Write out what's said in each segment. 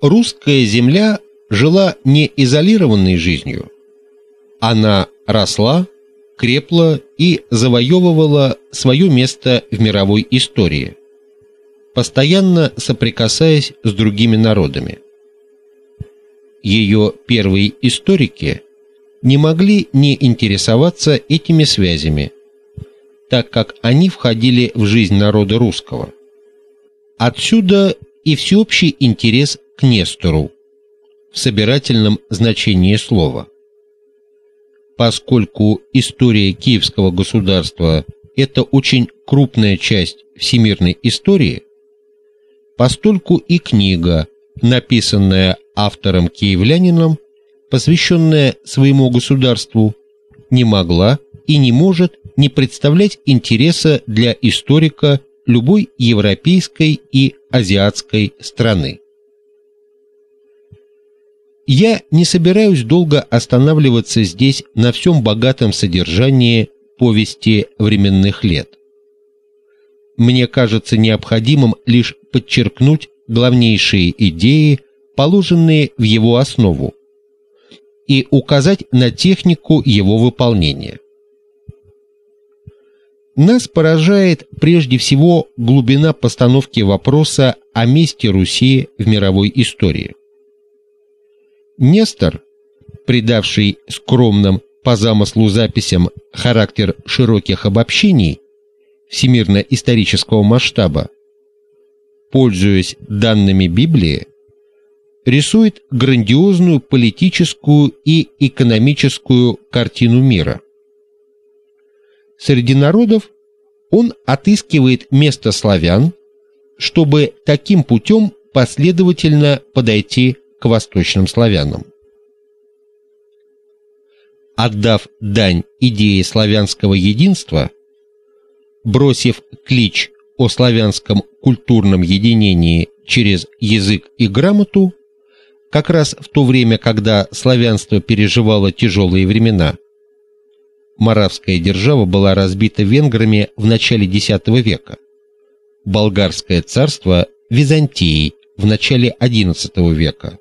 Русская земля жила не изолированной жизнью. Она росла, крепла и завоевывала свое место в мировой истории, постоянно соприкасаясь с другими народами. Ее первые историки не могли не интересоваться этими связями, так как они входили в жизнь народа русского. Отсюда и всеобщий интерес к Нестору в собирательном значении слова. Поскольку история Киевского государства это очень крупная часть всемирной истории, постольку и книга, написанная автором-киевлянином, посвященная своему государству, не могла и не может не представлять интереса для историка любой европейской и азиатской страны. Я не собираюсь долго останавливаться здесь на всем богатом содержании повести временных лет. Мне кажется необходимым лишь подчеркнуть главнейшие идеи, положенные в его основу, и указать на технику его выполнения. Нас поражает прежде всего глубина постановки вопроса о месте Руси в мировой истории. Нестор, придавший скромным по замыслу записям характер широких обобщений всемирно-исторического масштаба, пользуясь данными Библии, рисует грандиозную политическую и экономическую картину мира. Среди народов он отыскивает место славян, чтобы таким путем последовательно подойти к восточным славянам. Отдав дань идее славянского единства, бросив клич о славянском культурном единении через язык и грамоту, как раз в то время, когда славянство переживало тяжелые времена. Моравская держава была разбита венграми в начале X века. Болгарское царство Византией в начале XI века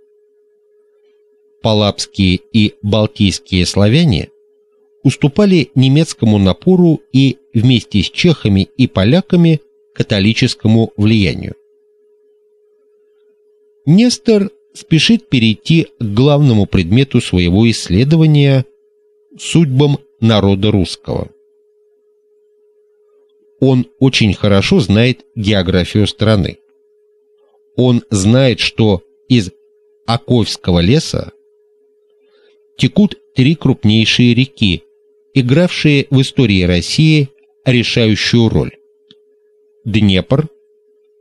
палапские и балтийские славяне уступали немецкому напору и вместе с чехами и поляками католическому влиянию. Нестор спешит перейти к главному предмету своего исследования судьбам народа русского. Он очень хорошо знает географию страны. Он знает, что из Аковского леса текут три крупнейшие реки, игравшие в истории России решающую роль: Днепр,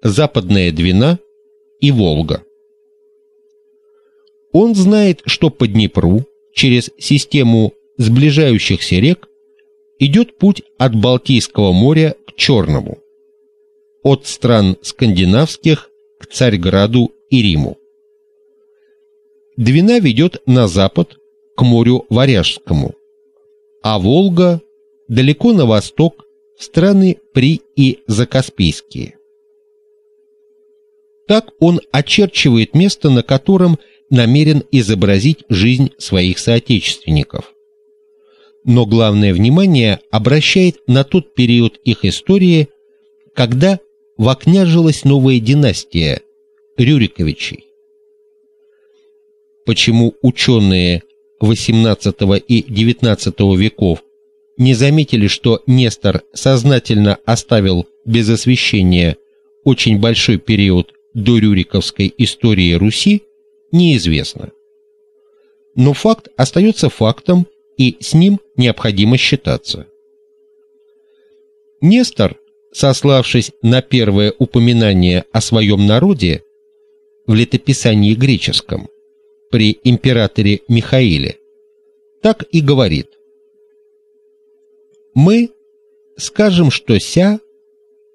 Западная Двина и Волга. Он знает, что по Днепру через систему сближающихся рек идет путь от Балтийского моря к Черному, от стран скандинавских к Царьграду и Риму. Двина ведет на запад к морю Варяжскому, а Волга далеко на восток в страны При и Закаспийские. Так он очерчивает место, на котором намерен изобразить жизнь своих соотечественников. Но главное внимание обращает на тот период их истории, когда вокняжилась новая династия Рюриковичей. Почему ученые XVIII и XIX веков не заметили, что Нестор сознательно оставил без освещения очень большой период до Рюриковской истории Руси, неизвестно. Но факт остается фактом, и с ним необходимо считаться. Нестор, сославшись на первое упоминание о своем народе в летописании греческом, при императоре Михаиле, так и говорит. Мы скажем, что ся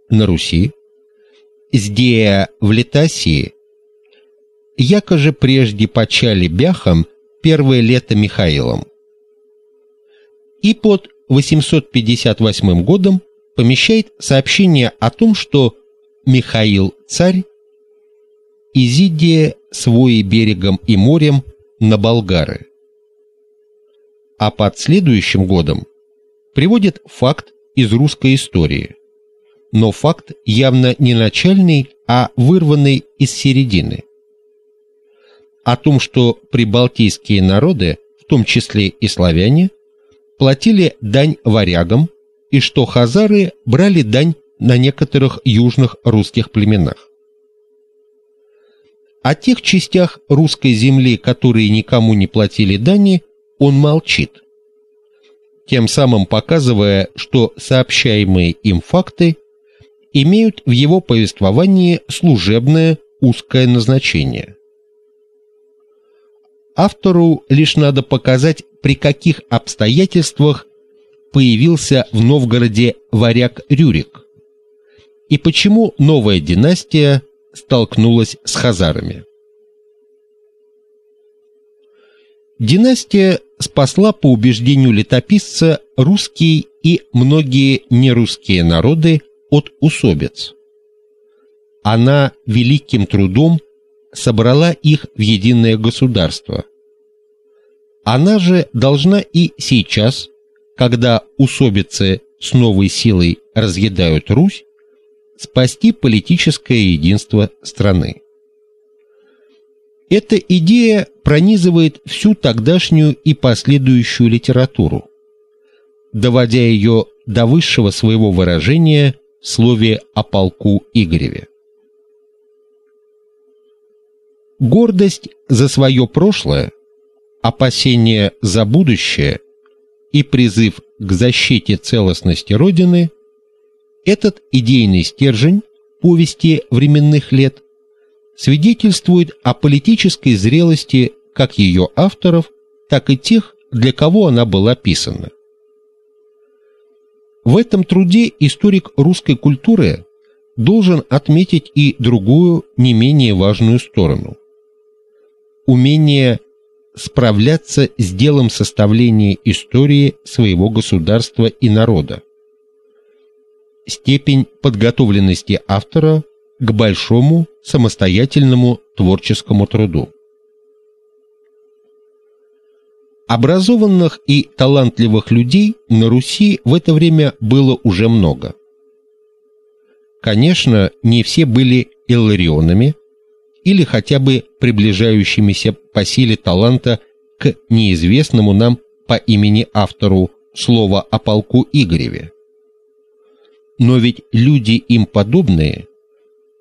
на Руси, здея в Летасии, яко же прежде почали бяхом первое лето Михаилом. И под 858 годом помещает сообщение о том, что Михаил царь изидия свои берегом и морем на болгары. А под следующим годом приводит факт из русской истории. Но факт явно не начальный, а вырванный из середины. О том, что прибалтийские народы, в том числе и славяне, платили дань варягам и что хазары брали дань на некоторых южных русских племенах. О тех частях русской земли, которые никому не платили дани, он молчит, тем самым показывая, что сообщаемые им факты имеют в его повествовании служебное узкое назначение. Автору лишь надо показать, при каких обстоятельствах появился в Новгороде варяг Рюрик и почему новая династия столкнулась с хазарами. Династия спасла по убеждению летописца русские и многие нерусские народы от усобиц. Она великим трудом собрала их в единое государство. Она же должна и сейчас, когда усобицы с новой силой разъедают Русь, спасти политическое единство страны. Эта идея пронизывает всю тогдашнюю и последующую литературу, доводя ее до высшего своего выражения в слове о полку Игореве. Гордость за свое прошлое, опасение за будущее и призыв к защите целостности родины этот идейный стержень повести временных лет свидетельствует о политической зрелости как ее авторов, так и тех, для кого она была писана. В этом труде историк русской культуры должен отметить и другую, не менее важную сторону умение справляться с делом составления истории своего государства и народа. Степень подготовленности автора к большому самостоятельному творческому труду. Образованных и талантливых людей на Руси в это время было уже много. Конечно, не все были илларионами, или хотя бы приближающимися по силе таланта к неизвестному нам по имени автору слова о полку Игореве. Но ведь люди им подобные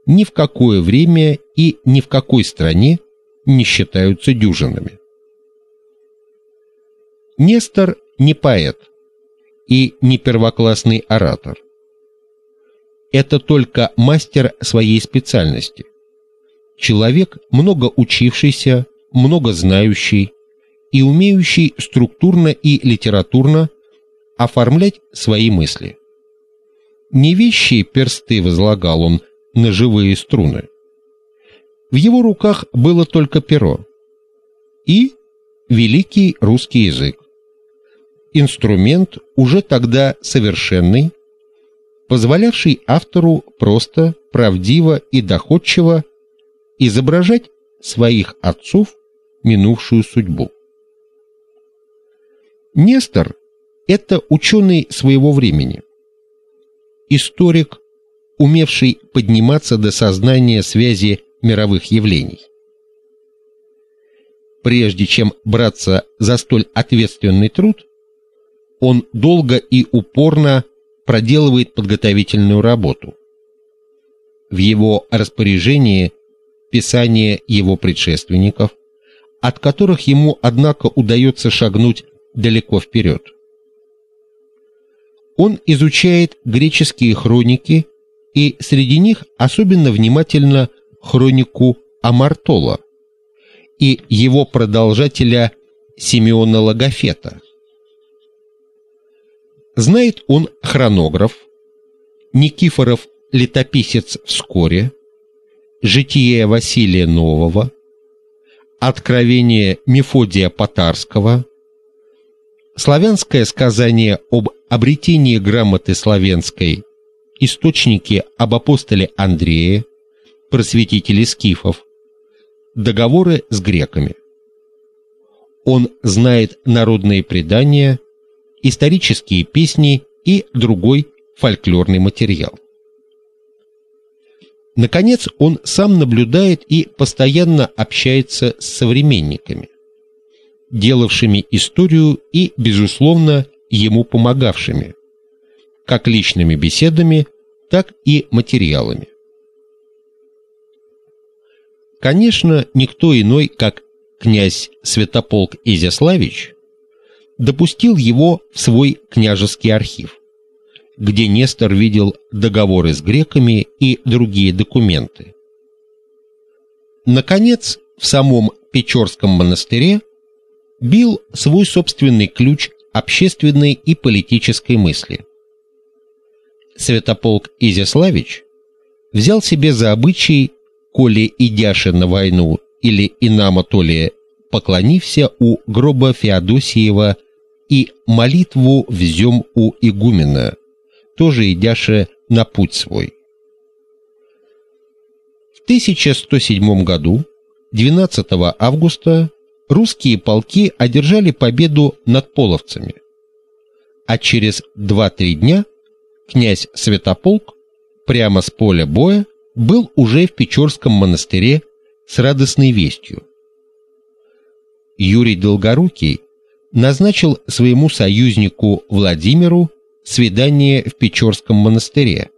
ни в какое время и ни в какой стране не считаются дюжинами. Нестор не поэт и не первоклассный оратор. Это только мастер своей специальности человек, много учившийся, много знающий и умеющий структурно и литературно оформлять свои мысли. Не вещи персты возлагал он на живые струны. В его руках было только перо и великий русский язык. Инструмент уже тогда совершенный, позволявший автору просто, правдиво и доходчиво изображать своих отцов минувшую судьбу. Нестор это ученый своего времени. Историк, умевший подниматься до сознания связи мировых явлений. Прежде чем браться за столь ответственный труд, он долго и упорно проделывает подготовительную работу. В его распоряжении писания его предшественников, от которых ему, однако, удается шагнуть далеко вперед. Он изучает греческие хроники и среди них особенно внимательно хронику Амартола и его продолжателя Симеона Логофета. Знает он хронограф, Никифоров летописец вскоре, Житие Василия Нового, Откровение Мефодия Потарского, Славянское сказание об обретении грамоты славянской, источники об апостоле Андрее, просветителе скифов, договоры с греками. Он знает народные предания, исторические песни и другой фольклорный материал. Наконец, он сам наблюдает и постоянно общается с современниками, делавшими историю и, безусловно, ему помогавшими, как личными беседами, так и материалами. Конечно, никто иной, как князь Святополк Изяславич, допустил его в свой княжеский архив где Нестор видел договоры с греками и другие документы. Наконец, в самом Печорском монастыре бил свой собственный ключ общественной и политической мысли. Святополк Изяславич взял себе за обычай, коли идяше на войну или инамо то ли поклонився у гроба Феодосиева и молитву взем у игумена, тоже идяше на путь свой. В 1107 году, 12 августа, русские полки одержали победу над половцами, а через 2-3 дня князь Святополк прямо с поля боя был уже в Печорском монастыре с радостной вестью. Юрий Долгорукий назначил своему союзнику Владимиру свидание в Печорском монастыре,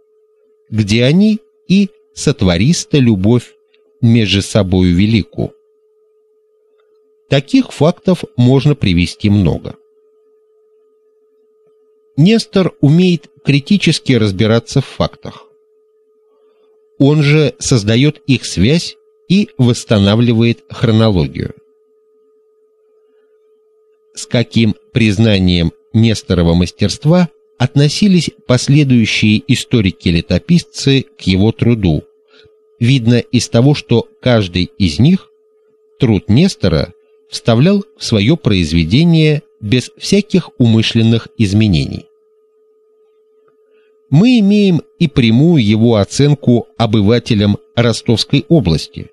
где они и сотвориста любовь между собою велику. Таких фактов можно привести много. Нестор умеет критически разбираться в фактах. Он же создает их связь и восстанавливает хронологию. С каким признанием Несторова мастерства относились последующие историки-летописцы к его труду. Видно из того, что каждый из них труд Нестора вставлял в свое произведение без всяких умышленных изменений. Мы имеем и прямую его оценку обывателям Ростовской области,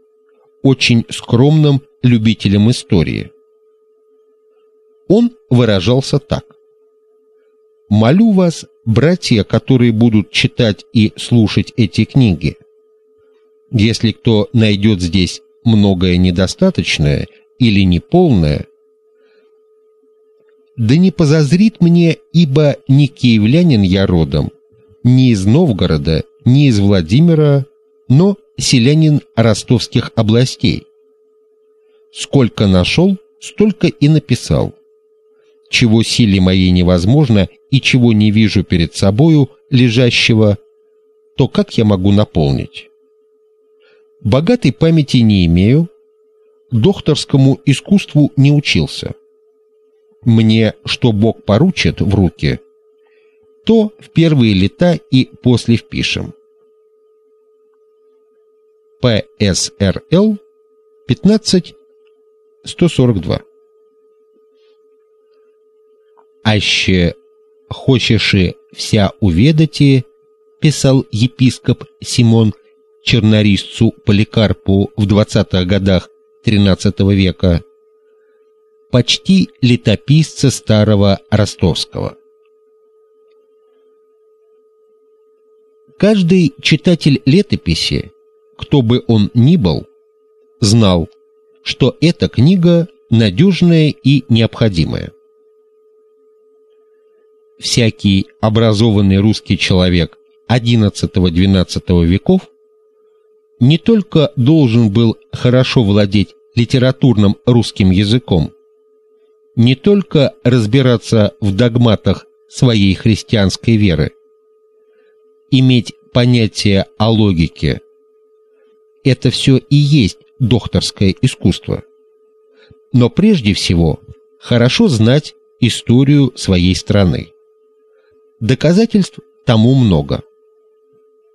очень скромным любителям истории. Он выражался так: Молю вас, братья, которые будут читать и слушать эти книги. Если кто найдет здесь многое недостаточное или неполное, да не позазрит мне, ибо не киевлянин я родом, не из Новгорода, не из Владимира, но селянин ростовских областей. Сколько нашел, столько и написал чего силе моей невозможно и чего не вижу перед собою лежащего, то как я могу наполнить? Богатой памяти не имею, докторскому искусству не учился. Мне что Бог поручит в руки, то в первые лета и после впишем. ПСРЛ 15 142 аще хочеши вся уведати, писал епископ Симон чернорисцу Поликарпу в 20-х годах XIII века, почти летописца старого ростовского. Каждый читатель летописи, кто бы он ни был, знал, что эта книга надежная и необходимая всякий образованный русский человек XI-XII веков не только должен был хорошо владеть литературным русским языком, не только разбираться в догматах своей христианской веры, иметь понятие о логике. Это все и есть докторское искусство. Но прежде всего хорошо знать историю своей страны. Доказательств тому много.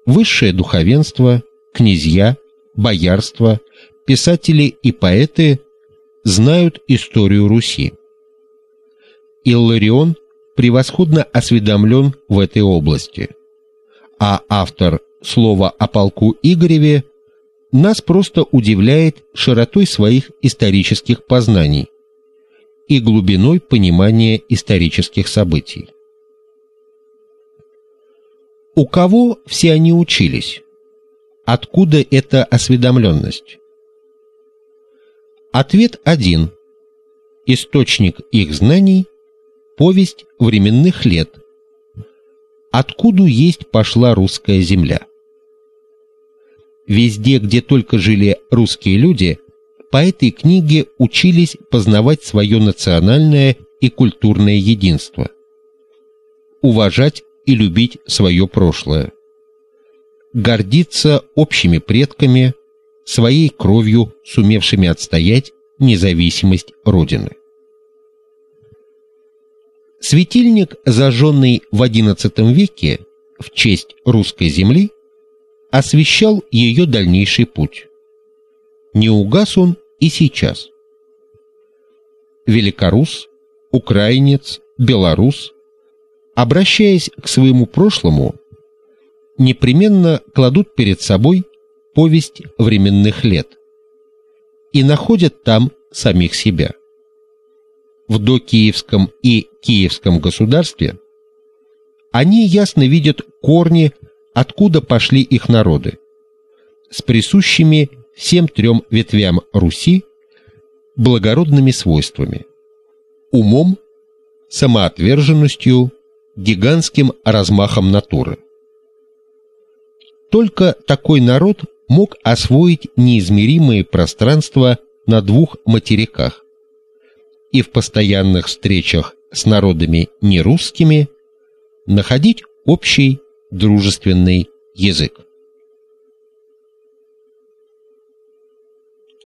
Высшее духовенство, князья, боярство, писатели и поэты знают историю Руси. Илларион превосходно осведомлен в этой области, а автор слова о полку Игореве нас просто удивляет широтой своих исторических познаний и глубиной понимания исторических событий. У кого все они учились? Откуда эта осведомленность? Ответ один. Источник их знаний повесть временных лет. Откуда есть пошла русская земля? Везде, где только жили русские люди, по этой книге учились познавать свое национальное и культурное единство, уважать и любить свое прошлое, гордиться общими предками, своей кровью, сумевшими отстоять независимость родины. Светильник, зажженный в XI веке в честь русской земли, освещал ее дальнейший путь. Не угас он и сейчас. Великорус, украинец, белорус, обращаясь к своему прошлому, непременно кладут перед собой повесть временных лет и находят там самих себя. В докиевском и киевском государстве они ясно видят корни откуда пошли их народы, с присущими всем трем ветвям Руси благородными свойствами: умом, самоотверженностью, гигантским размахом натуры. Только такой народ мог освоить неизмеримые пространства на двух материках и в постоянных встречах с народами нерусскими находить общий дружественный язык.